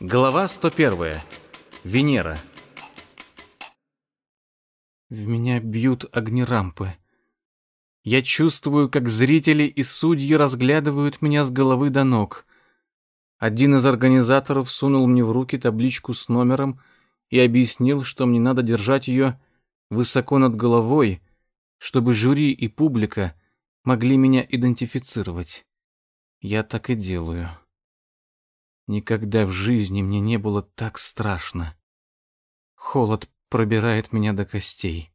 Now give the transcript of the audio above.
Глава 101. Венера. В меня бьют огнерампы. Я чувствую, как зрители и судьи разглядывают меня с головы до ног. Один из организаторов сунул мне в руки табличку с номером и объяснил, что мне надо держать ее высоко над головой, чтобы жюри и публика могли меня идентифицировать. Я так и делаю. Никогда в жизни мне не было так страшно. Холод пробирает меня до костей.